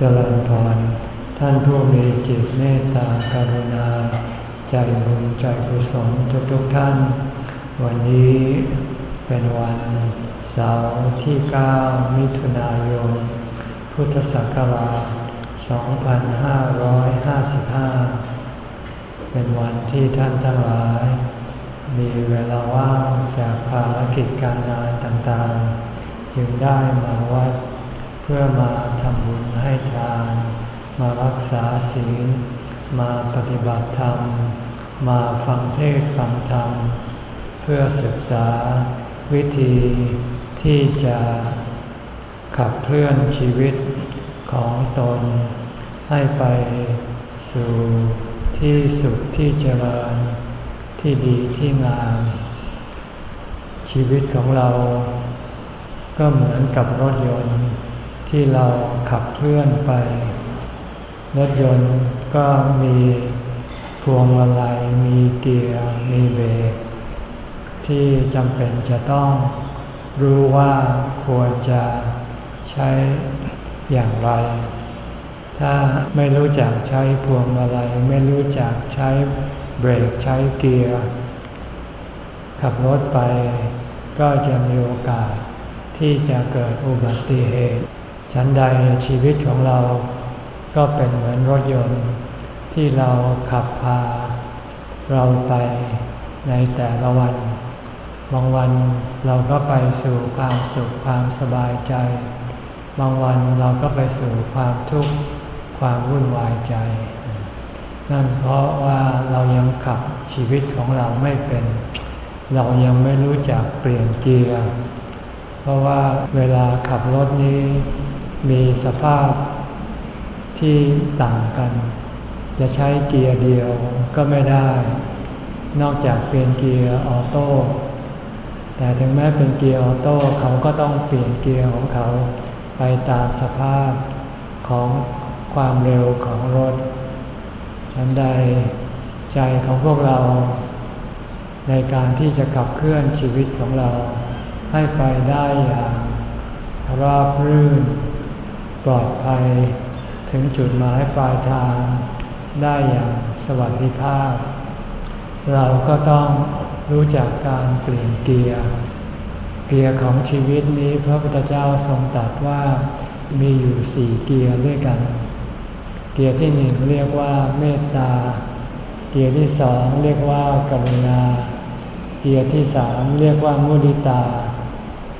เจริญพร ท่านผู้มีจิตเมตตากรุณา ใจบุญใจกุศลทุกทุกท่าน วันนี้เป็นวันเสาร์ที่ 9 มิถุนายน พุทธศักราช 2555 เป็นวันที่ท่านทั้งหลาย มีเวลาว่างจากภารกิจการงานต่างๆ จึงได้มาวัด พื่อมาทำบุญให้ทาน มารักษาศีล มาปฏิบัติธรรม มาฟังเทศฟังธรรม เพื่อศึกษาวิธีที่จะขับเคลื่อนชีวิตของตน ให้ไปสู่ที่สุขที่เจริญที่ดีที่งาม ชีวิตของเรา ก็เหมือนกับรถยนต์ ที่เราขับเคลื่อนไป รถยนต์ก็มีพวงมาลัยมีเกียร์ มีเบรกที่จำเป็นจะต้องรู้ว่าควรจะใช้อย่างไร ถ้าไม่รู้จักใช้พวงมาลัยไม่รู้จักใช้เบรกใช้เกียร์ ขับรถไปก็จะมีโอกาสที่จะเกิดอุบัติเหตุ ฉันใดชีวิตของเราก็เป็นเหมือนรถยนต์ที่เราขับพา เราไปในแต่ละวัน บางวันเราก็ไปสู่ความสุขความสบายใจ บางวันเราก็ไปสู่ความทุกข์ความวุ่นวายใจ นั่นเพราะว่าเรายังขับชีวิตของเราไม่เป็น เรายังไม่รู้จักเปลี่ยนเกียร์ เพราะว่าเวลาขับรถนี้ มีสภาพที่ต่างกัน จะใช้เกียร์เดียวก็ไม่ได้ นอกจากเปลี่ยนเกียร์ออโต้แต่ถึงแม้เป็นเกียร์ออโต้เขาก็ต้องเปลี่ยนเกียร์ของเขาไปตามสภาพของความเร็วของรถ ฉันใดใจของพวกเรา ในการที่จะขับเคลื่อนชีวิตของเรา ให้ไปได้อย่างราบรื่น ลอดภัย ถึงจุดหมายปลายทาง ได้อย่างสวัสดิภาพ เราก็ต้องรู้จักการเปลี่ยนเกียร์ เกียร์ของชีวิตนี้พระพุทธเจ้าทรงตรัสว่ามีอยู่สี่เกียร์ด้วยกัน เกียร์ที่หนึ่งเรียกว่าเมตตา เกียร์ที่สองเรียกว่ากรุณา เกียร์ที่สามเรียกว่ามุดิตา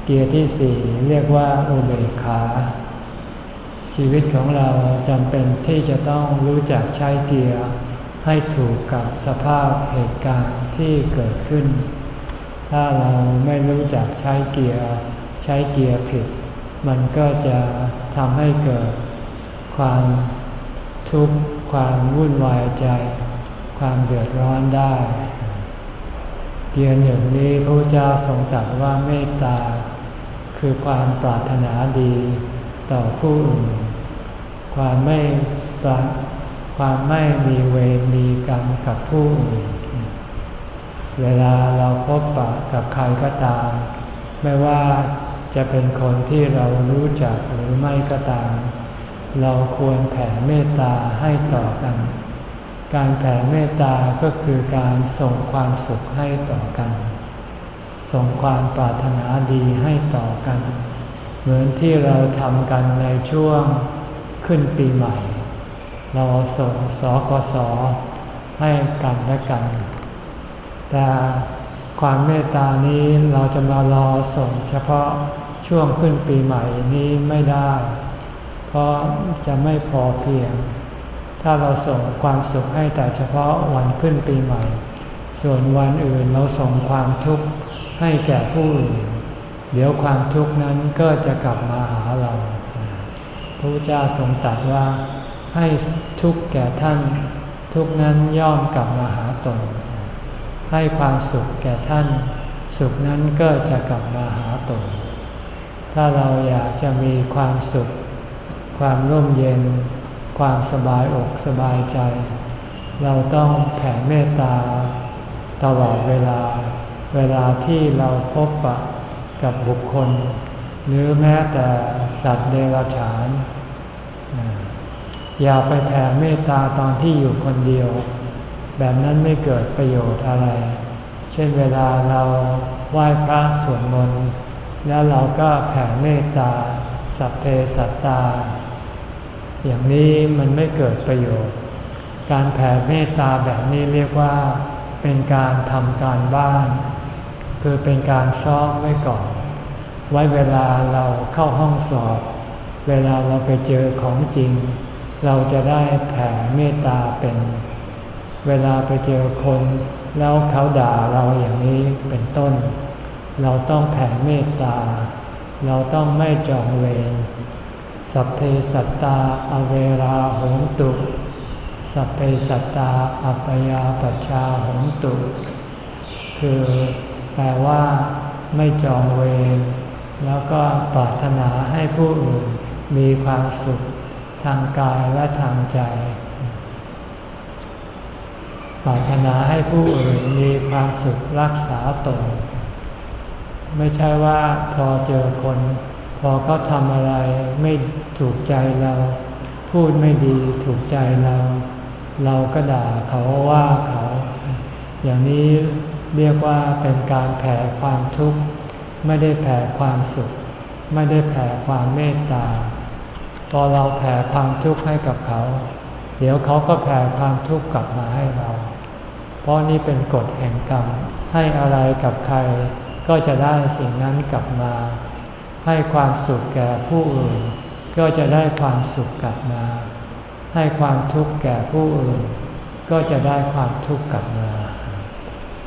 เกียร์ที่สี่เรียกว่าอุเบกขา ชีวิตของเราจำเป็นที่จะต้องรู้จักใช้เกียร์ให้ถูกกับสภาพเหตุการณ์ที่เกิดขึ้น ถ้าเราไม่รู้จักใช้เกียร์ใช้เกียร์ผิด มันก็จะทำให้เกิด ความทุกข์ความวุ่นวายใจ ความเดือดร้อนได้ เกียร์หนึ่งนี้พระเจ้าทรงตรัสว่าเมตตา คือความปรารถนาดี ต่อผู้อื่นความไม่ความไม่มีเวรมีกรรมกับผู้อื่น เวลาเราพบปะกับใครก็ตาม ไม่ว่าจะเป็นคนที่เรารู้จักหรือไม่ก็ตาม เราควรแผ่เมตตาให้ต่อกัน การแผ่เมตตาก็คือการส่งความสุขให้ต่อกัน ส่งความปรารถนาดีให้ต่อกัน เหมือนที่เราทำกันในช่วงขึ้นปีใหม่ เราส่งสกสให้กันและกัน แต่ความเมตตานี้เราจะมารอส่งเฉพาะช่วงขึ้นปีใหม่นี้ไม่ได้ เพราะจะไม่พอเพียง ถ้าเราส่งความสุขให้แต่เฉพาะวันขึ้นปีใหม่ ส่วนวันอื่นเราส่งความทุกข์ให้แก่ผู้อื่น เดี๋ยวความทุกข์นั้นก็จะกลับมาหาเรา พระพุทธเจ้าทรงตรัสว่าให้ทุกแก่ท่าน ทุกนั้นย่อมกลับมาหาตน ให้ความสุขแก่ท่าน สุขนั้นก็จะกลับมาหาตน ถ้าเราอยากจะมีความสุข ความร่มเย็น ความสบายอกสบายใจ เราต้องแผ่เมตตา ตลอดเวลา เวลาที่เราพบปะ กับบุคคล หรือแม้แต่สัตว์เดรัจฉาน อย่าไปแผ่เมตตาตอนที่อยู่คนเดียว แบบนั้นไม่เกิดประโยชน์อะไร เช่นเวลาเราไหว้พระสวดมนต์แล้วเราก็แผ่เมตตา สัพเพสัตตา อย่างนี้มันไม่เกิดประโยชน์ การแผ่เมตตาแบบนี้เรียกว่าเป็นการทำการบ้าน คือเป็นการซ้อมไว้ก่อน ไว้เวลาเราเข้าห้องสอบ เวลาเราไปเจอของจริง เราจะได้แผ่เมตตาเป็น เวลาไปเจอคนแล้วเขาด่าเราอย่างนี้เป็นต้น เราต้องแผ่เมตตา เราต้องไม่จองเวร สัพเพสัตตาอเวราหงตุ สัพเพสัตตาอัปยาปชาหงตุ คือ แปลว่าไม่จองเวรแล้วก็ปรารถนาให้ผู้อื่นมีความสุขทางกายและทางใจ ปรารถนาให้ผู้อื่นมีความสุขรักษาตน ไม่ใช่ว่าพอเจอคน พอเขาทำอะไรไม่ถูกใจเรา พูดไม่ดีถูกใจเรา เราก็ด่าเขาว่าเขา อย่างนี้ เรียกว่าเป็นการแผ่ความทุกข์ ไม่ได้แผ่ความสุข ไม่ได้แผ่ความเมตตา พอเราแผ่ความทุกข์ให้กับเขา เดี๋ยวเขาก็แผ่ความทุกข์กลับมาให้เรา เพราะนี่เป็นกฎแห่งกรรม ให้อะไรกับใครก็จะได้สิ่งนั้นกลับมา ให้ความสุขแก่ผู้อื่น ก็จะได้ความสุขกลับมา ให้ความทุกข์แก่ผู้อื่น ก็จะได้ความทุกข์กลับมา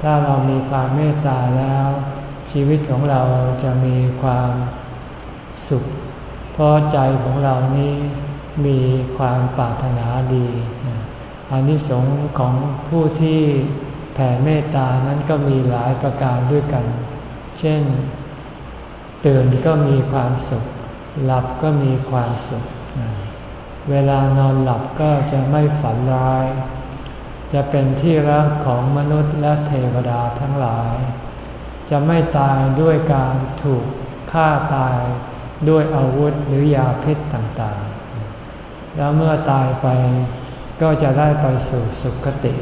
ถ้าเรามีความเมตตาแล้ว ชีวิตของเราจะมีความสุข เพราะใจของเรานี้มีความปรารถนาดีอานิสงส์ของผู้ที่แผ่เมตตานั้นก็มีหลายประการด้วยกัน เช่น ตื่นก็มีความสุข หลับก็มีความสุข เวลานอนหลับก็จะไม่ฝันร้าย จะเป็นที่รักของมนุษย์และเทวดาทั้งหลาย จะไม่ตายด้วยการถูกฆ่าตายด้วยอาวุธหรือยาพิษต่างๆ แล้วเมื่อตายไปก็จะได้ไปสู่สุคติ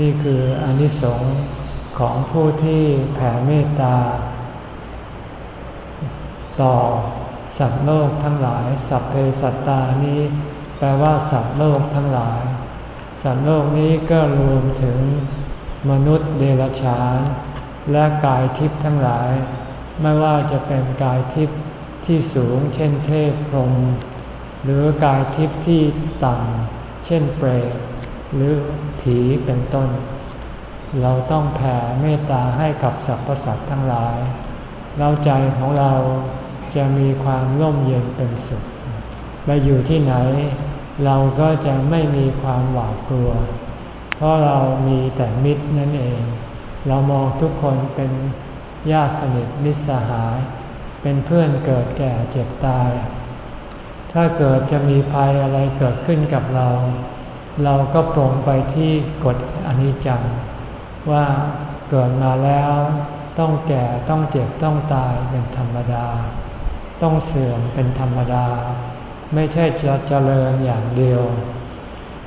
นี่คืออนิสงส์ของผู้ที่แผ่เมตตา ต่อสัตว์โลกทั้งหลาย สัพเพสัตตานี้ แปลว่าสัตว์โลกทั้งหลาย สัตว์โลกนี้ก็รวมถึงมนุษย์เดรัจฉานและกายทิพย์ทั้งหลาย ไม่ว่าจะเป็นกายทิพย์ที่สูงเช่นเทพพรหมหรือกายทิพย์ที่ต่ำเช่นเปรตหรือผีเป็นต้น เราต้องแผ่เมตตาให้กับสรรพสัตว์ทั้งหลาย เราใจของเราจะมีความร่มเย็นเป็นสุขไปอยู่ที่ไหน เราก็จะไม่มีความหวาดกลัว เพราะเรามีแต่มิตรนั่นเอง เรามองทุกคนเป็นญาติสนิทมิตรสหาย เป็นเพื่อนเกิดแก่เจ็บตาย ถ้าเกิดจะมีภัยอะไรเกิดขึ้นกับเรา เราก็ปรงไปที่กฎอนิจจัง ว่าเกิดมาแล้วต้องแก่ต้องเจ็บต้องตายเป็นธรรมดา ต้องเสื่อมเป็นธรรมดา ไม่ใช่จะเจริญอย่างเดียว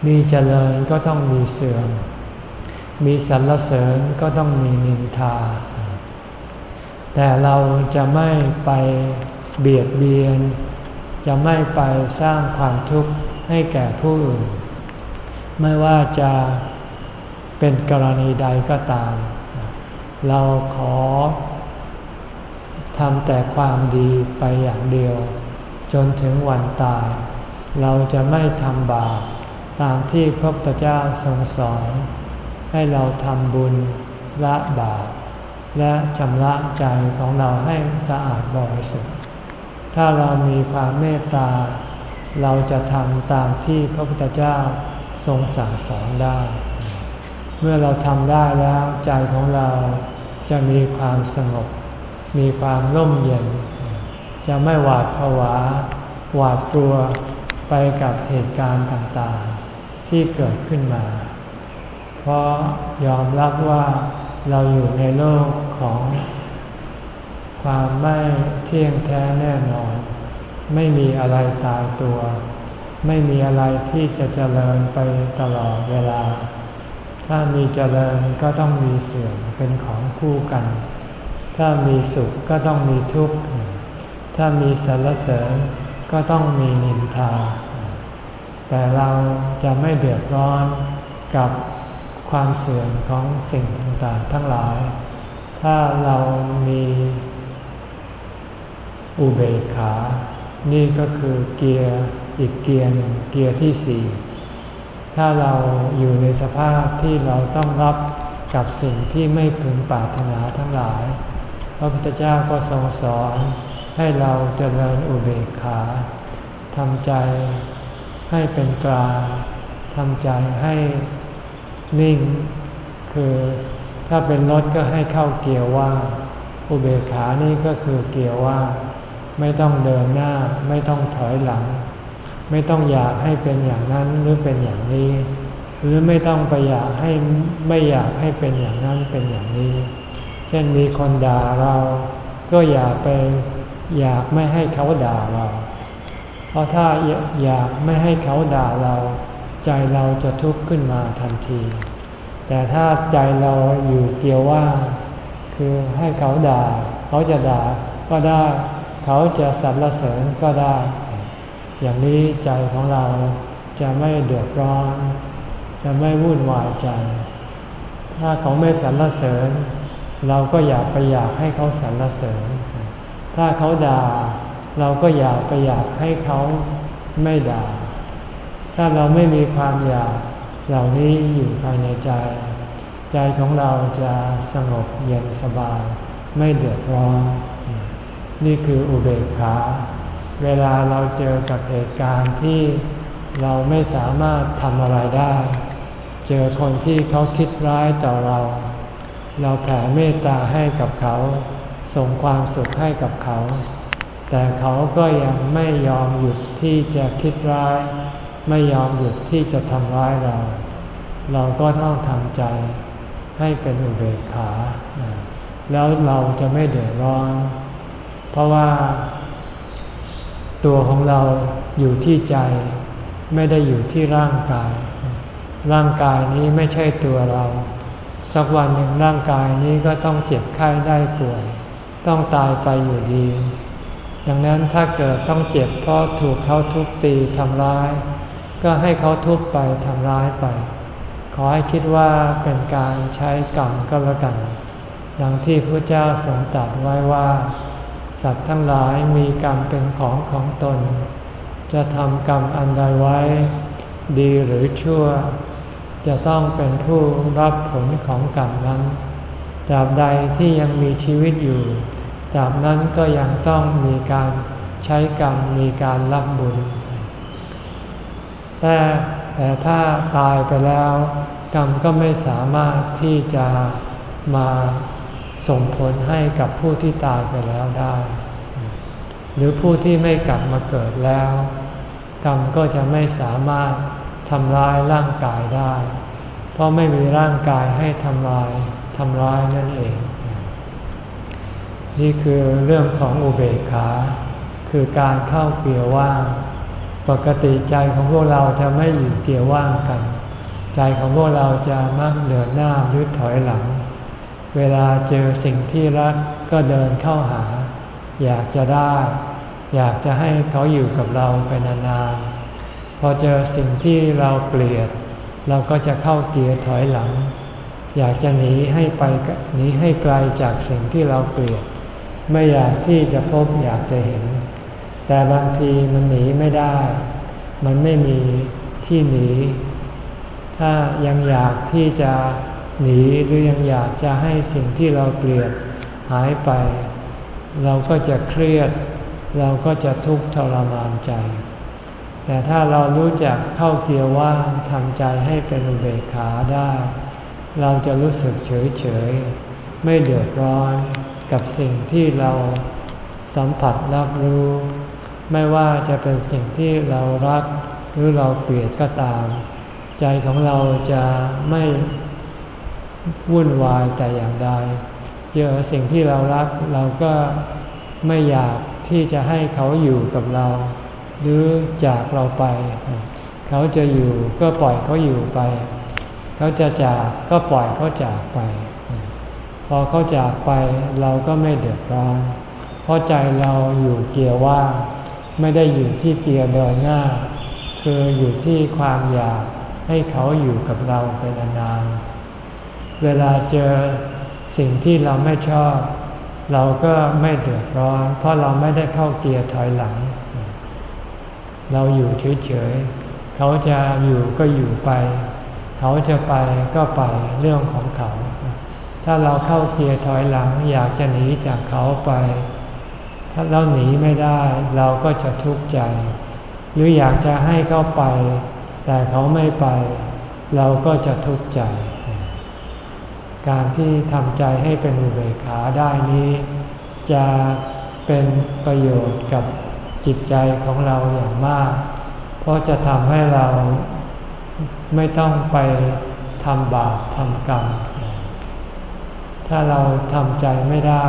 มีเจริญก็ต้องมีเสื่อม มีสรรเสริญก็ต้องมีนินทา แต่เราจะไม่ไปเบียดเบียน จะไม่ไปสร้างความทุกข์ให้แก่ผู้อื่น ไม่ว่าจะเป็นกรณีใดก็ตาม เราขอทำแต่ความดีไปอย่างเดียว จนถึงวันตาย เราจะไม่ทำบาปตามที่พระพุทธเจ้าทรงสอน ให้เราทำบุญละบาปและชำระใจของเราให้สะอาดบริสุทธิ์ ถ้าเรามีความเมตตา เราจะทำตามที่พระพุทธเจ้าทรงสั่งสอนได้ เมื่อเราทำได้แล้วใจของเราจะมีความสงบ มีความร่มเย็น จะไม่หวาดผวา หวาดกลัวไปกับเหตุการณ์ต่างๆ ที่เกิดขึ้นมา เพราะยอมรับว่าเราอยู่ในโลกของความไม่เที่ยงแท้แน่นอน ไม่มีอะไรตายตัว ไม่มีอะไรที่จะเจริญไปตลอดเวลา ถ้ามีเจริญก็ต้องมีเสื่อมเป็นของคู่กัน ถ้ามีสุขก็ต้องมีทุกข์ ถ้ามีสรรเสริญก็ต้องมีนินทา แต่เราจะไม่เดือดร้อนกับความเสื่อมของสิ่งต่างๆ ทั้งหลาย ถ้าเรามีอุเบกขา นี่ก็คือเกียร์อีกเกียร์หนึ่งเกียร์ที่สี่ ถ้าเราอยู่ในสภาพที่เราต้องรับกับสิ่งที่ไม่พึงปรารถนาทั้งหลาย พระพุทธเจ้าก็ทรงสอน ให้เราเจริญอุเบกขาทำใจให้เป็นกลางทำใจให้นิ่ง คือถ้าเป็นรถก็ให้เข้าเกียร์ว่างอุเบกขานี่ก็คือเกียร์ว่างไม่ต้องเดินหน้าไม่ต้องถอยหลัง ไม่ต้องอยากให้เป็นอย่างนั้นหรือเป็นอย่างนี้ หรือไม่ต้องไปอยากให้ไม่อยากให้เป็นอย่างนั้นเป็นอย่างนี้ เช่นมีคนด่าเราก็อย่าไป อยากไม่ให้เขาด่าเรา เพราะถ้าอยากไม่ให้เขาด่าเรา ใจเราจะทุกข์ขึ้นมาทันที แต่ถ้าใจเราอยู่เกี่ยวว่า คือให้เขาด่า เขาจะด่าก็ได้ เขาจะสรรเสริญก็ได้ อย่างนี้ใจของเราจะไม่เดือดร้อน จะไม่วุ่นวายใจ ถ้าเขาไม่สรรเสริญ เราก็อยากไปอยากให้เขาสรรเสริญ ถ้าเขาด่า เราก็อยากไปอยากให้เขาไม่ด่า ถ้าเราไม่มีความอยากเหล่านี้อยู่ภายในใจ ใจของเราจะสงบเย็นสบาย ไม่เดือดร้อน นี่คืออุเบกขา เวลาเราเจอกับเหตุการณ์ที่เราไม่สามารถทำอะไรได้ เจอคนที่เขาคิดร้ายต่อเรา เราแผ่เมตตาให้กับเขา ส่งความสุขให้กับเขา แต่เขาก็ยังไม่ยอมหยุดที่จะคิดร้าย ไม่ยอมหยุดที่จะทำร้ายเรา เราก็ต้องทำใจให้เป็นอุเบกขา แล้วเราจะไม่เดือดร้อน เพราะว่า ตัวของเราอยู่ที่ใจไม่ได้อยู่ที่ร่างกาย ร่างกายนี้ไม่ใช่ตัวเรา สักวันหนึ่งร่างกายนี้ก็ต้องเจ็บไข้ได้ป่วย ต้องตายไปอยู่ดี ดังนั้นถ้าเกิดต้องเจ็บเพราะถูกเขาทุบตีทำร้าย ก็ให้เขาทุบไปทำร้ายไป ขอให้คิดว่าเป็นการใช้กรรมก็แล้วกัน ดังที่พระเจ้าทรงตรัสไว้ว่า สัตว์ทั้งหลายมีกรรมเป็นของของตน จะทำกรรมอันใดไว้ ดีหรือชั่ว จะต้องเป็นผู้รับผลของกรรมนั้นตราบใดที่ยังมีชีวิตอยู่ ตราบนั้นก็ยังต้องมีการใช้กรรมมีการรับบุญ แต่แต่ถ้าตายไปแล้ว กรรมก็ไม่สามารถที่จะมาส่งผลให้กับผู้ที่ตายไปแล้วได้ หรือผู้ที่ไม่กลับมาเกิดแล้ว กรรมก็จะไม่สามารถทำร้ายร่างกายได้ เพราะไม่มีร่างกายให้ทำลายทำร้ายนั่นเอง นี่คือเรื่องของอุเบกขา คือการเข้าเกียร์ว่าง ปกติใจของพวกเราจะไม่อยู่เกียร์ว่างกัน ใจของพวกเราจะมักเดินหน้าหรือถอยหลัง เวลาเจอสิ่งที่รักก็เดินเข้าหา อยากจะได้ อยากจะให้เขาอยู่กับเราไปนานๆ พอเจอสิ่งที่เราเกลียด เราก็จะเข้าเกียร์ถอยหลัง อยากจะหนีให้ไปหนีให้ไกลจากสิ่งที่เราเกลียด ไม่อยากที่จะพบอยากจะเห็น แต่บางทีมันหนีไม่ได้ มันไม่มีที่หนี ถ้ายังอยากที่จะหนีหรือยังอยากจะให้สิ่งที่เราเกลียดหายไป เราก็จะเครียด เราก็จะทุกข์ทรมานใจ แต่ถ้าเรารู้จักเข้าเกียร์ว่างทำใจให้เป็นอุเบกขาได้ เราจะรู้สึกเฉยเฉยไม่เดือดร้อน กับสิ่งที่เราสัมผัสรับรู้ ไม่ว่าจะเป็นสิ่งที่เรารักหรือเราเกลียดก็ตาม ใจของเราจะไม่วุ่นวายแต่อย่างใดเจอสิ่งที่เรารักเราก็ไม่อยากที่จะให้เขาอยู่กับเรา หรือจากเราไป เขาจะอยู่ก็ปล่อยเขาอยู่ไป เขาจะจากก็ปล่อยเขาจากไป พอเขาจากไปเราก็ไม่เดือดร้อน เพราะใจเราอยู่เกียร์ว่างไม่ได้อยู่ที่เกียร์เดินหน้า คืออยู่ที่ความอยากให้เขาอยู่กับเราไปนานๆ เวลาเจอสิ่งที่เราไม่ชอบ เราก็ไม่เดือดร้อน เพราะเราไม่ได้เข้าเกียร์ถอยหลัง เราอยู่เฉยๆ เขาจะอยู่ก็อยู่ไป เขาจะไปก็ไปเรื่องของเขา ถ้าเราเข้าเกียร์ถอยหลังอยากจะหนีจากเขาไป ถ้าเราหนีไม่ได้เราก็จะทุกข์ใจ หรืออยากจะให้เขาไป แต่เขาไม่ไป เราก็จะทุกข์ใจ การที่ทำใจให้เป็นอุเบกขาได้นี้ จะเป็นประโยชน์กับจิตใจของเราอย่างมาก เพราะจะทำให้เราไม่ต้องไปทำบาปทำกรรม ถ้าเราทำใจไม่ได้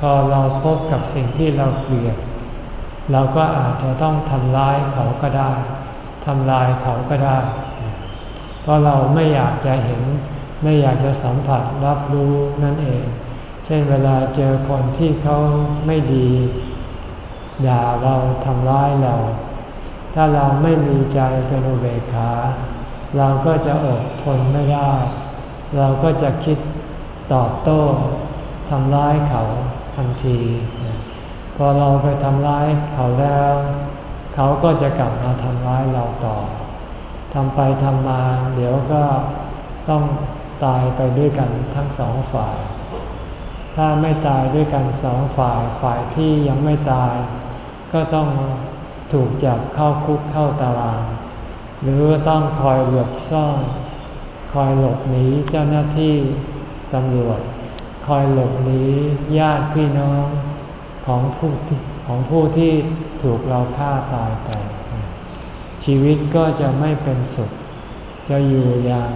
พอเราพบกับสิ่งที่เราเกลียด เราก็อาจจะต้องทำร้ายเขาก็ได้ทำลายเขาก็ได้ เพราะเราไม่อยากจะเห็น ไม่อยากจะสัมผัสรับรู้นั่นเอง เช่นเวลาเจอคนที่เขาไม่ดีด่าเราทำร้ายเรา ถ้าเราไม่มีใจเป็นอุเบกขา เราก็จะอดทนไม่ได้ เราก็จะคิด ตอบโต้ทำร้ายเขาทันที พอเราไปทำร้ายเขาแล้ว เขาก็จะกลับมาทำร้ายเราต่อทำไปทำมา เดี๋ยวก็ต้องตายไปด้วยกันทั้งสองฝ่าย ถ้าไม่ตายด้วยกันสองฝ่ายฝ่ายที่ยังไม่ตาย ก็ต้องถูกจับเข้าคุกเข้าตาราง หรือต้องคอยหลบซ่อน คอยหลบหนีเจ้าหน้าที่ ตำรวจ คอยหลบหนีญาติพี่น้องของผู้ของผู้ที่ถูกเราฆ่าตายไป ชีวิตก็จะไม่เป็นสุข จะอยู่อย่าง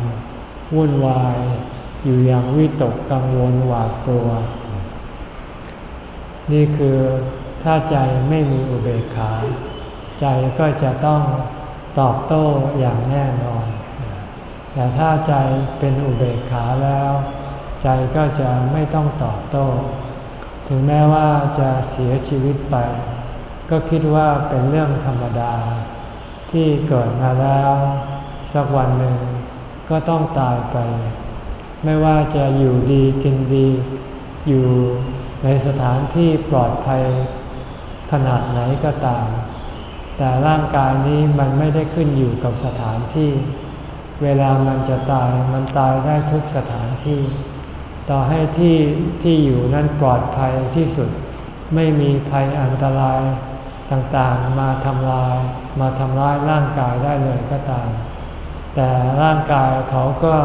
วุ่นวาย อยู่อย่างวิตกกังวลหวาดกลัว นี่คือถ้าใจไม่มีอุเบกขา ใจก็จะต้องตอบโต้อย่างแน่นอน แต่ถ้าใจเป็นอุเบกขาแล้ว ใจก็จะไม่ต้องตอบโต้ ถึงแม้ว่าจะเสียชีวิตไป ก็คิดว่าเป็นเรื่องธรรมดา ที่เกิดมาแล้ว สักวันหนึ่งก็ต้องตายไป ไม่ว่าจะอยู่ดีกินดี อยู่ในสถานที่ปลอดภัยขนาดไหนก็ตาม แต่ร่างกายนี้มันไม่ได้ขึ้นอยู่กับสถานที่ เวลามันจะตายมันตายได้ทุกสถานที่ ต่อให้ที่ที่อยู่นั้นปลอดภัยที่สุด ไม่มีภัยอันตรายต่างๆมาทำลายมาทำร้ายร่างกายได้เลยก็ตาม แต่ร่างกายเขาก็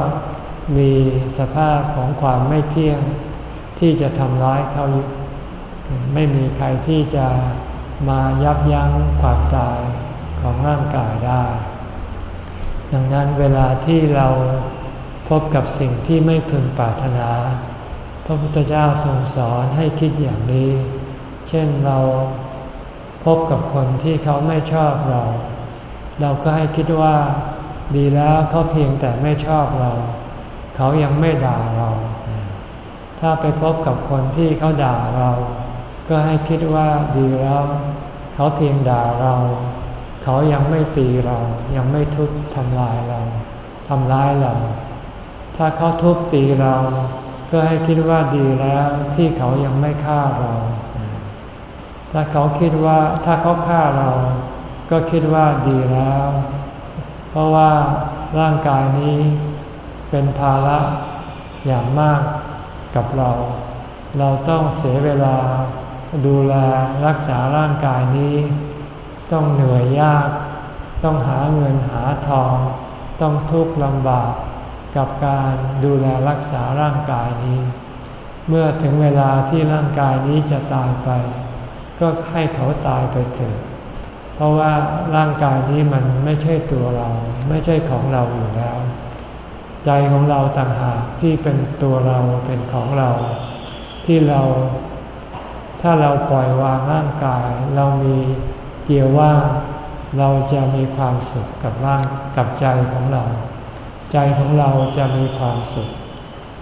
มีสภาพของความไม่เที่ยงที่จะทำร้ายเขาไม่มีใครที่จะมายับยั้งความตายของร่างกายได้ ดังนั้นเวลาที่เรา พบกับสิ่งที่ไม่พึงปรารถนา พระพุทธเจ้าทรงสอนให้คิดอย่างนี้ เช่นเราพบกับคนที่เขาไม่ชอบเรา เราก็ให้คิดว่า ดีแล้วเขาเพียงแต่ไม่ชอบเรา เขายังไม่ด่าเรา ถ้าไปพบกับคนที่เขาด่าเรา ก็ให้คิดว่าดีแล้ว เขาเพียงด่าเรา เขายังไม่ตีเรา ยังไม่ทุบทำลายเราทำร้ายเรา ถ้าเขาทุบตีเรา ก็ให้คิดว่าดีแล้วที่เขายังไม่ฆ่าเรา ถ้าเขาคิดว่าถ้าเขาฆ่าเรา ก็คิดว่าดีแล้ว เพราะว่าร่างกายนี้เป็นภาระอย่างมากกับเรา เราต้องเสียเวลาดูแลรักษาร่างกายนี้ ต้องเหนื่อยยาก ต้องหาเงินหาทอง ต้องทุกข์ลำบาก กับการดูแลรักษาร่างกายนี้ เมื่อถึงเวลาที่ร่างกายนี้จะตายไป ก็ให้เขาตายไปเถิดเพราะว่าร่างกายนี้มันไม่ใช่ตัวเรา ไม่ใช่ของเราอยู่แล้ว ใจของเราต่างหากที่เป็นตัวเราเป็นของเรา ที่เรา ถ้าเราปล่อยวางร่างกาย เรามีเกียร์ว่างเราจะมีความสุขกับร่างกับใจของเรา ใจของเราจะมีความสุข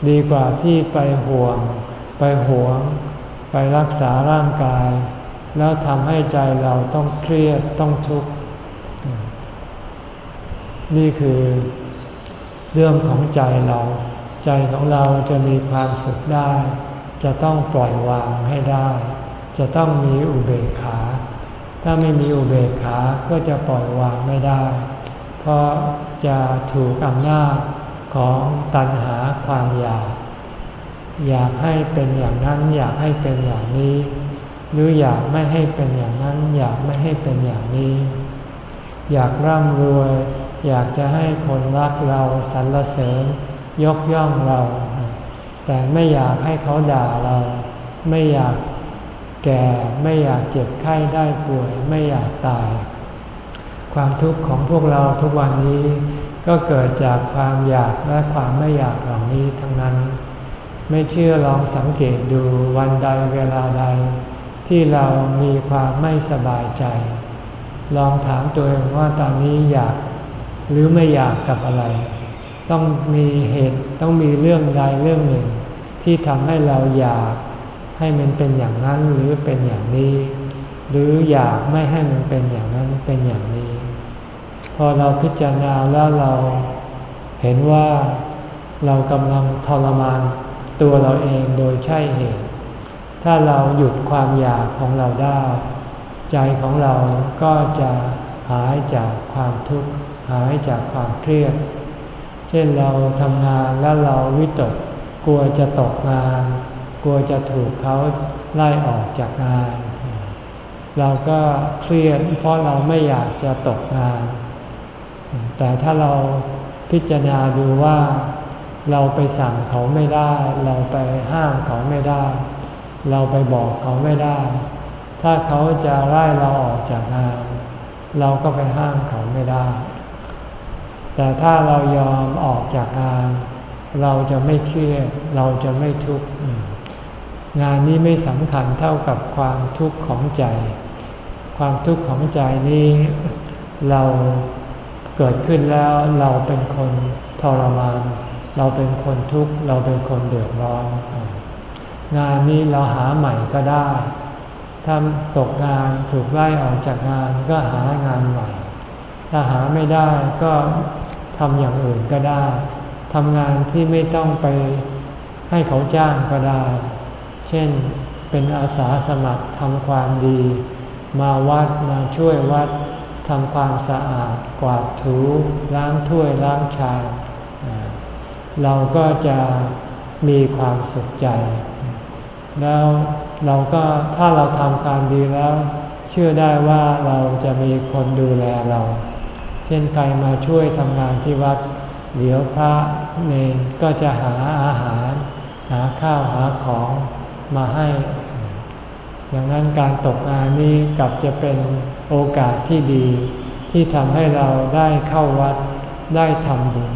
ดีกว่าที่ไปห่วง ไปหวง ไปรักษาร่างกาย แล้วทำให้ใจเราต้องเครียดต้องทุกข์ นี่คือเรื่องของใจเรา ใจของเราจะมีความสุขได้ จะต้องปล่อยวางให้ได้ จะต้องมีอุเบกขา ถ้าไม่มีอุเบกขาก็จะปล่อยวางไม่ได้ เพราะ จะถูกอำนาจของตัณหาความอยาก อยากให้เป็นอย่างนั้นอยากให้เป็นอย่างนี้ หรืออยากไม่ให้เป็นอย่างนั้น อยากไม่ให้เป็นอย่างนี้ อยากร่ำรวย อยากจะให้คนรักเราสรรเสริญ ยกย่องเรา แต่ไม่อยากให้เขาด่าเรา ไม่อยากแก่ไม่อยากเจ็บไข้ได้ป่วย ไม่อยากตาย ความทุกข์ของพวกเราทุกวันนี้ ก็เกิดจากความอยากและความไม่อยากเหล่านี้ทั้งนั้น ไม่เชื่อลองสังเกตดูวันใดเวลาใด ที่เรามีความไม่สบายใจ ลองถามตัวเองว่าตอนนี้อยากหรือไม่อยากกับอะไร ต้องมีเหตุต้องมีเรื่องใดเรื่องหนึ่ง ที่ทำให้เราอยากให้มันเป็นอย่างนั้นหรือเป็นอย่างนี้ หรืออยากไม่ให้มันเป็นอย่างนั้นเป็นอย่างนี้ พอเราพิจารณาแล้วเราเห็นว่าเรากำลังทรมานตัวเราเองโดยใช่เหตุ ถ้าเราหยุดความอยากของเราได้ ใจของเราก็จะหายจากความทุกข์หายจากความเครียด เช่นเราทำงานแล้วเราวิตกกลัวจะตกงาน กลัวจะถูกเขาไล่ออกจากงาน เราก็เครียดเพราะเราไม่อยากจะตกงาน แต่ถ้าเราพิจารณาดูว่าเราไปสั่งเขาไม่ได้ เราไปห้ามเขาไม่ได้ เราไปบอกเขาไม่ได้ ถ้าเขาจะไล่เราออกจากงาน เราก็ไปห้ามเขาไม่ได้ แต่ถ้าเรายอมออกจากงาน เราจะไม่เครียดเราจะไม่ทุกข์งานนี้ไม่สำคัญเท่ากับความทุกข์ของใจ ความทุกข์ของใจนี้เรา เกิดขึ้นแล้วเราเป็นคนทรมาน เราเป็นคนทุกข์เราเป็นคนเดือดร้อน งานนี้เราหาใหม่ก็ได้ถ้าตกงานถูกไล่ออกจากงานก็หางานใหม่ ถ้าหาไม่ได้ก็ทำอย่างอื่นก็ได้ทำงานที่ไม่ต้องไปให้เขาจ้างก็ได้ เช่นเป็นอาสาสมัครทำความดี มาวัดมาช่วยวัด ทำความสะอาดกวาดถูล้างถ้วยล้างชามเราก็จะมีความสุขใจ แล้วเราก็ถ้าเราทำความดีแล้ว เชื่อได้ว่าเราจะมีคนดูแลเรา เช่นใครมาช่วยทำงานที่วัดเดี๋ยวพระเนนก็จะหาอาหาร หาข้าวหาของมาให้ อย่างนั้นการตกงานนี้กลับจะเป็นโอกาสที่ดี ที่ทำให้เราได้เข้าวัด ได้ทำบุญ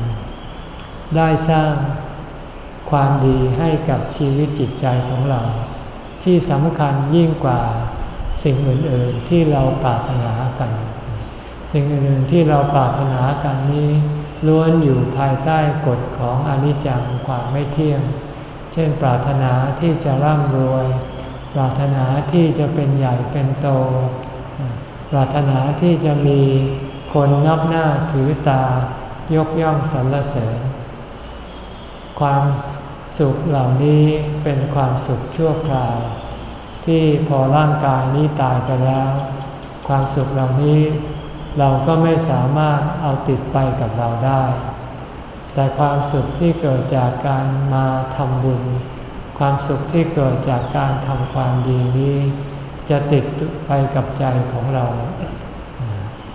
ได้สร้างความดีให้กับชีวิตจิตใจของเรา ที่สำคัญยิ่งกว่าสิ่งอื่นๆที่เราปรารถนากัน สิ่งอื่นๆที่เราปรารถนากันนี้ล้วนอยู่ภายใต้กฎของอนิจจังความไม่เที่ยง เช่นปรารถนาที่จะร่ำรวย ปรารถนาที่จะเป็นใหญ่เป็นโต ปรารถนาที่จะมีคนนับหน้าถือตายกย่องสรรเสริญ ความสุขเหล่านี้เป็นความสุขชั่วคราว ที่พอร่างกายนี้ตายไปแล้ว ความสุขเหล่านี้เราก็ไม่สามารถเอาติดไปกับเราได้ แต่ความสุขที่เกิดจากการมาทำบุญ ความสุขที่เกิดจากการทำความดีนี้ จะติดไปกับใจของเรา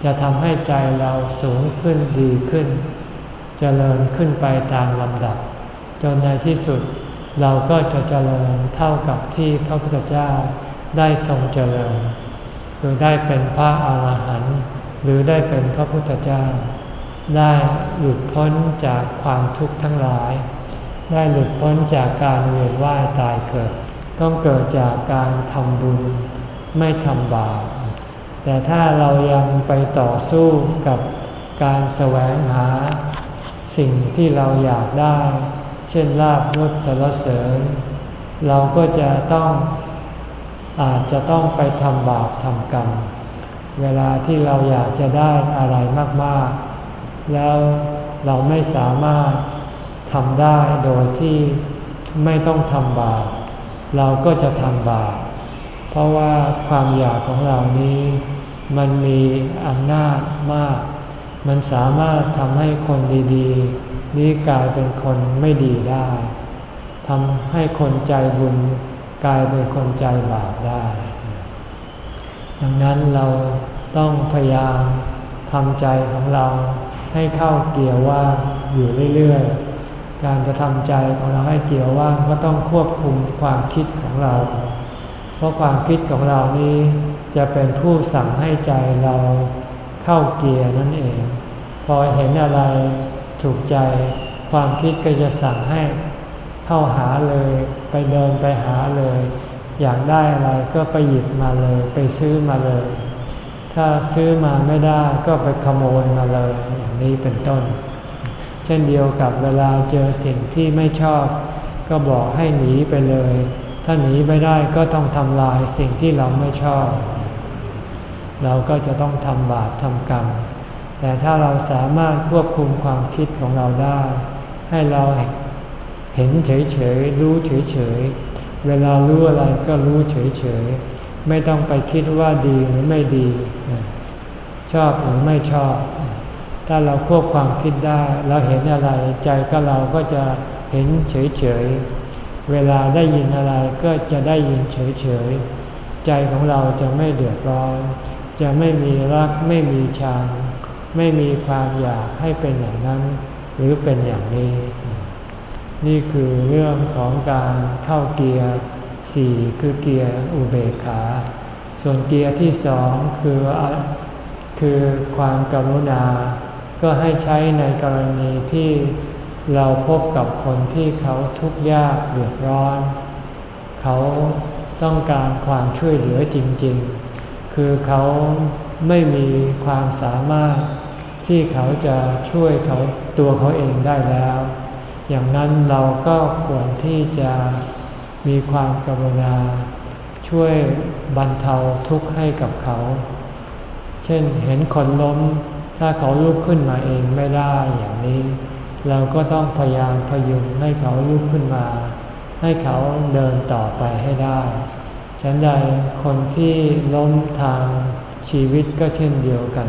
จะทำให้ใจเราสูงขึ้นดีขึ้นจเจริญขึ้นไปตามลำดับ จนในที่สุดเราก็จะเจริญเท่ากับที่พระพุทธเจ้าได้ทรงเจริญ คือได้เป็นพระอาหารหันต์หรือได้เป็นพระพุทธเจ้า ได้หลุดพ้นจากความทุกข์ทั้งหลาย ได้หลุดพ้นจากการเวียนว่ายตายเกิด ต้องเกิดจากการทำบุญไม่ทำบาป แต่ถ้าเรายังไปต่อสู้กับการแสวงหา สิ่งที่เราอยากได้ เช่นลาบยศสารเสริญ เราก็จะต้องอาจจะต้องไปทำบาปทำกรรม เวลาที่เราอยากจะได้อะไรมาก ๆ แล้วเราไม่สามารถ ทำได้โดยที่ไม่ต้องทำบาปเราก็จะทำบาปเพราะว่าความอยากของเรานี้ มันมีอำนาจมาก มันสามารถทำให้คนดีๆ นี้กลายเป็นคนไม่ดีได้ทำให้คนใจบุญกลายเป็นคนใจบาปได้ ดังนั้นเราต้องพยายามทำใจของเราให้เข้าเกี่ยวว่าอยู่เรื่อยๆ การจะทำใจของเราให้เกี่ยวว่างก็ต้องควบคุมความคิดของเรา เพราะความคิดของเรานี้จะเป็นผู้สั่งให้ใจเราเข้าเกียร์นั่นเอง พอเห็นอะไรถูกใจความคิดก็จะสั่งให้เข้าหาเลย ไปเดินไปหาเลย อยากได้อะไรก็ไปหยิบมาเลย ไปซื้อมาเลย ถ้าซื้อมาไม่ได้ก็ไปขโมยมาเลยอย่างนี้เป็นต้น เช่นเดียวกับเวลาเจอสิ่งที่ไม่ชอบ ก็บอกให้หนีไปเลย ถ้าหนีไม่ได้ก็ต้องทำลายสิ่งที่เราไม่ชอบ เราก็จะต้องทำบาปทำกรรม แต่ถ้าเราสามารถควบคุมความคิดของเราได้ ให้เราเห็นเฉยๆ รู้เฉยๆ เวลารู้อะไรก็รู้เฉยๆ ไม่ต้องไปคิดว่าดีหรือไม่ดี ชอบหรือไม่ชอบ ถ้าเราควบความคิดได้ เราเห็นอะไรใจก็เราก็จะเห็นเฉยๆ เวลาได้ยินอะไรก็จะได้ยินเฉยๆ ใจของเราจะไม่เดือดร้อน จะไม่มีรักไม่มีชัง ไม่มีความอยากให้เป็นอย่างนั้น หรือเป็นอย่างนี้ นี่คือเรื่องของการเข้าเกียร์สี่คือเกียร์อุเบกขา ส่วนเกียร์ที่สองคือคือความกรุณา ก็ให้ใช้ในกรณีที่เราพบกับคนที่เขาทุกข์ยากเดือดร้อน เขาต้องการความช่วยเหลือจริง ๆ คือเขาไม่มีความสามารถที่เขาจะช่วยเขาตัวเขาเองได้แล้ว อย่างนั้นเราก็ควรที่จะมีความกรุณา ช่วยบรรเทาทุกข์ให้กับเขา เช่นเห็นคนล้ม ถ้าเขาลุกขึ้นมาเองไม่ได้อย่างนี้ เราก็ต้องพยายามพยุงให้เขาลุกขึ้นมา ให้เขาเดินต่อไปให้ได้ฉันใดคนที่ล้มทางชีวิตก็เช่นเดียวกัน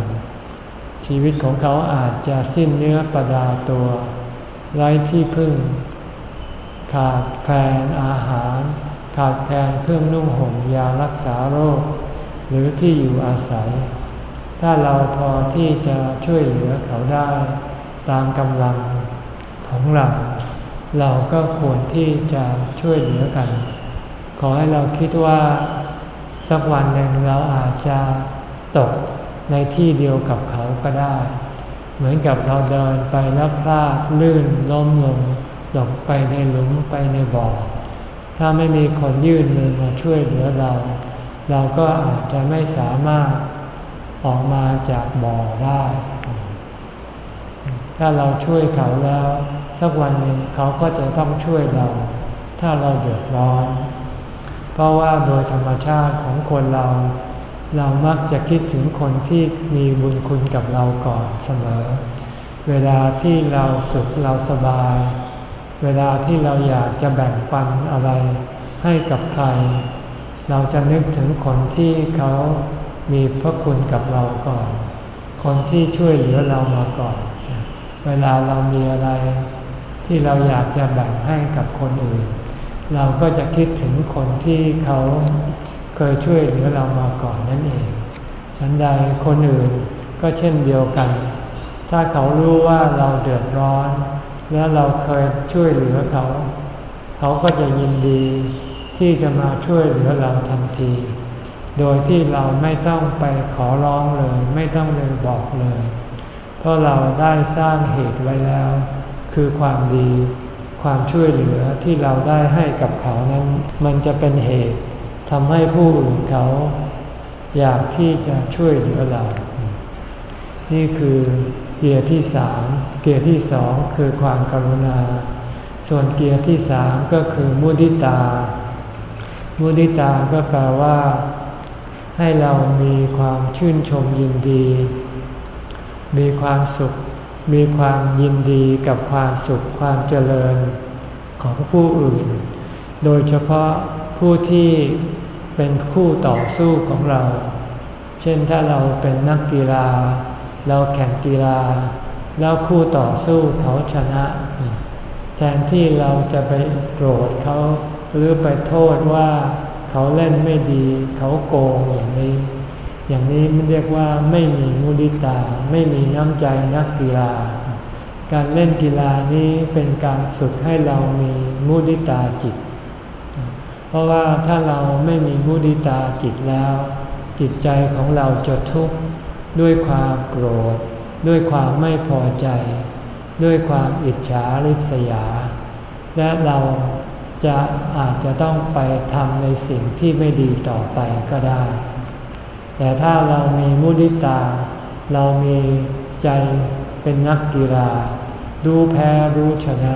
ชีวิตของเขาอาจจะสิ้นเนื้อประดาตัวไร้ที่พึ่ง ขาดแคลนอาหาร ขาดแคลนเครื่องนุ่งห่มยารักษาโรค หรือที่อยู่อาศัย ถ้าเราพอที่จะช่วยเหลือเขาได้ตามกำลังของเรา เราก็ควรที่จะช่วยเหลือกัน ขอให้เราคิดว่าสักวันหนึ่งเราอาจจะตกในที่เดียวกับเขาก็ได้ เหมือนกับเราเดินไปแล้วพลาดลื่นล้มลงตกไปในหลุมไปในบ่อ ถ้าไม่มีคนยื่นมือมาช่วยเหลือเรา เราก็อาจจะไม่สามารถ ออกมาจากบ่อได้ ถ้าเราช่วยเขาแล้ว สักวันหนึ่งเขาก็จะต้องช่วยเรา ถ้าเราเดือดร้อน เพราะว่าโดยธรรมชาติของคนเรา เรามักจะคิดถึงคนที่มีบุญคุณกับเราก่อนเสมอ เวลาที่เราสุขเราสบาย เวลาที่เราอยากจะแบ่งปันอะไรให้กับใคร เราจะนึกถึงคนที่เขา มีพระคุณกับเราก่อน คนที่ช่วยเหลือเรามาก่อน เวลาเรามีอะไรที่เราอยากจะแบ่งให้กับคนอื่น เราก็จะคิดถึงคนที่เขาเคยช่วยเหลือเรามาก่อนนั่นเอง ฉันใดคนอื่นก็เช่นเดียวกัน ถ้าเขารู้ว่าเราเดือดร้อน แล้วเราเคยช่วยเหลือเขา เขาก็จะยินดีที่จะมาช่วยเหลือเราทันที โดยที่เราไม่ต้องไปขอร้องเลย ไม่ต้องเลยบอกเลย เพราะเราได้สร้างเหตุไว้แล้ว คือความดี ความช่วยเหลือที่เราได้ให้กับเขานั้น มันจะเป็นเหตุทำให้ผู้อื่นเขา อยากที่จะช่วยเหลือเรา นี่คือเกียร์ที่สามเกียร์ที่สองคือความกรุณา ส่วนเกียร์ที่สามก็คือมุดิตา มุดิตาก็แปลว่า ให้เรามีความชื่นชมยินดี มีความสุข มีความยินดีกับความสุขความเจริญของผู้อื่น โดยเฉพาะผู้ที่เป็นคู่ต่อสู้ของเรา เช่นถ้าเราเป็นนักกีฬา เราแข่งกีฬา แล้วคู่ต่อสู้เขาชนะ แทนที่เราจะไปโกรธเขาหรือไปโทษว่า เขาเล่นไม่ดี เขาโกงอย่างนี้ อย่างนี้มันเรียกว่าไม่มีมุดิตา ไม่มีน้ำใจนักกีฬา การเล่นกีฬานี้เป็นการฝึกให้เรามีมุดิตาจิต เพราะว่าถ้าเราไม่มีมุดิตาจิตแล้ว จิตใจของเราจะทุกข์ด้วยความโกรธ ด้วยความไม่พอใจ ด้วยความอิจฉาริษยา และเรา จะอาจจะต้องไปทำในสิ่งที่ไม่ดีต่อไปก็ได้ แต่ถ้าเรามีมุดิตา เรามีใจเป็นนักกีฬา รู้แพ้รู้ชนะ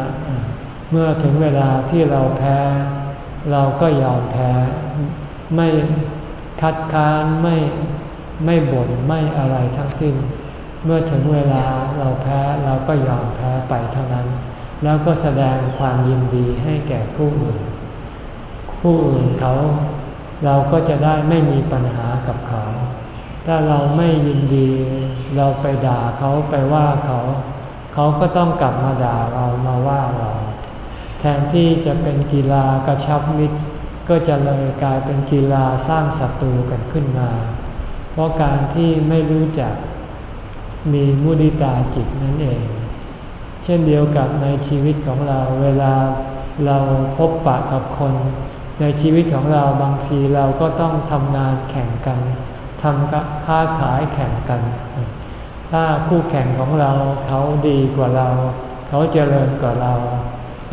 เมื่อถึงเวลาที่เราแพ้ เราก็ยอมแพ้ ไม่คัดค้านไม่ไม่บ่นไม่อะไรทั้งสิ้น เมื่อถึงเวลาเราแพ้เราก็ยอมแพ้ไปเท่านั้น แล้วก็แสดงความยินดีให้แก่ผู้อื่น ผู้อื่นเขาเราก็จะได้ไม่มีปัญหากับเขา ถ้าเราไม่ยินดี เราไปด่าเขาไปว่าเขา เขาก็ต้องกลับมาด่าเรามาว่าเรา แทนที่จะเป็นกีฬากระชับมิตร ก็จะเลยกลายเป็นกีฬาสร้างศัตรูกันขึ้นมา เพราะการที่ไม่รู้จักมีมุดิตาจิตนั่นเอง เช่นเดียวกับในชีวิตของเราเวลาเราพบปะกับคน ในชีวิตของเราบางทีเราก็ต้องทำงานแข่งกันทำค้าขายแข่งกัน ถ้าคู่แข่งของเราเขาดีกว่าเรา เขาเจริญกว่าเรา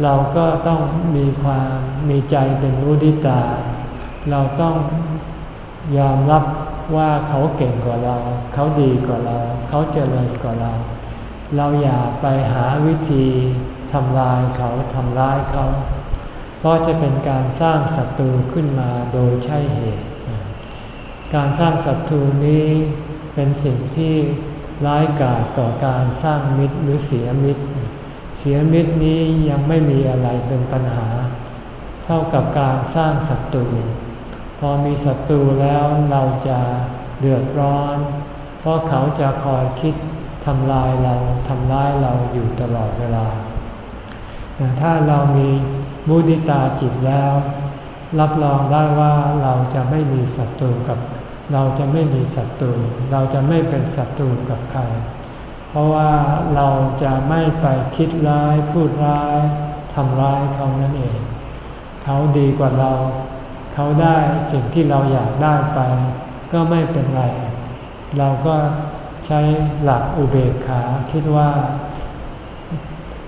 เราก็ต้องมีความมีใจเป็นมุดิตา เราต้องยอมรับว่าเขาเก่งกว่าเรา เขาดีกว่าเรา เขาเจริญกว่าเรา เราอย่าไปหาวิธีทำลายเขาทำร้ายเขา เพราะจะเป็นการสร้างศัตรูขึ้นมาโดยใช่เหตุ การสร้างศัตรูนี้เป็นสิ่งที่ร้ายกาจต่อการสร้างมิตรหรือเสียมิตร เสียมิตรนี้ยังไม่มีอะไรเป็นปัญหา เท่ากับการสร้างศัตรู พอมีศัตรูแล้วเราจะเดือดร้อน เพราะเขาจะคอยคิด ทำลายเราทำร้ายเราอยู่ตลอดเวลาแต่ถ้าเรามีมุดิตาจิตแล้ว รับรองได้ว่าเราจะไม่มีศัตรูกับ เราจะไม่มีศัตรู เราจะไม่เป็นศัตรูกับใคร เพราะว่าเราจะไม่ไปคิดร้ายพูดร้ายทำร้ายเขานั่นเอง เขาดีกว่าเรา เขาได้สิ่งที่เราอยากได้ไป ก็ไม่เป็นไร เราก็ ใช้หลักอุเบกขาคิดว่า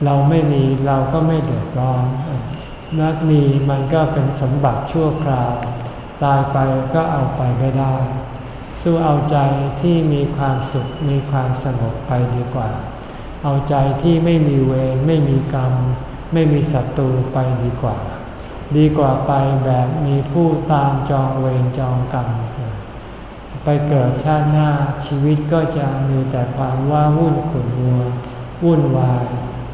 เราไม่มีเราก็ไม่เดือดร้อนนักมีมันก็เป็นสมบัติชั่วคราว ตายไปก็เอาไปไม่ได้ สู้เอาใจที่มีความสุขมีความสงบไปดีกว่า เอาใจที่ไม่มีเวรไม่มีกรรม ไม่มีศัตรูไปดีกว่า ดีกว่าไปแบบมีผู้ตามจองเวรจองกรรม ไปเกิดชาติหน้าชีวิตก็จะมีแต่ความว่าวุ่นขุ่นมัววุ่นวาย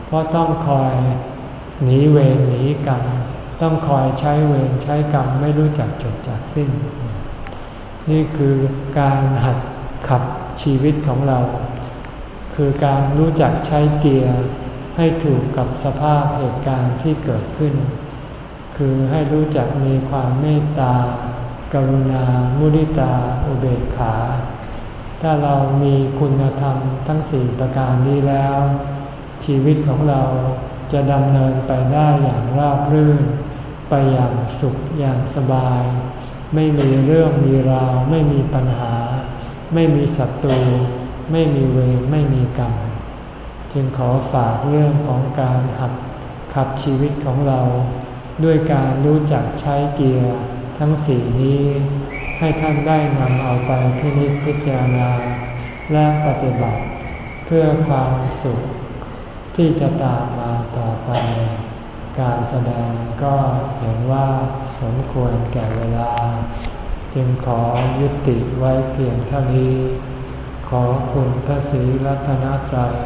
เพราะต้องคอยหนีเวรหนีกรรมต้องคอยใช้เวรใช้กรรมไม่รู้จักจบจากสิ้น นี่คือการหัดขับชีวิตของเรา คือการรู้จักใช้เกียร์ให้ถูกกับสภาพเหตุการณ์ที่เกิดขึ้น คือให้รู้จักมีความเมตตา กรุณา มุริตา อุเบกขา ถ้าเรามีคุณธรรมทั้งสี่ประการนี้แล้ว ชีวิตของเราจะดำเนินไปได้อย่างราบรื่น ไปอย่างสุขอย่างสบาย ไม่มีเรื่องมีราว ไม่มีปัญหา ไม่มีศัตรูไม่มีเวรไม่มีกรรม จึงขอฝากเรื่องของการหัดขับชีวิตของเรา ด้วยการรู้จักใช้เกียร์ ทั้งสี่นี้ให้ท่านได้นำเอาไปพินิจพิจารณา และปฏิบัติ เพื่อความสุขที่จะตามมาต่อไป การแสดงก็เห็นว่าสมควรแก่เวลา จึงขอยุติไว้เพียงเท่านี้ ขอคุณพระศรีรัตนตรัย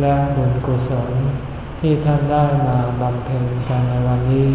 และบุญกุศลที่ท่านได้มาบำเพ็ญกันในวันนี้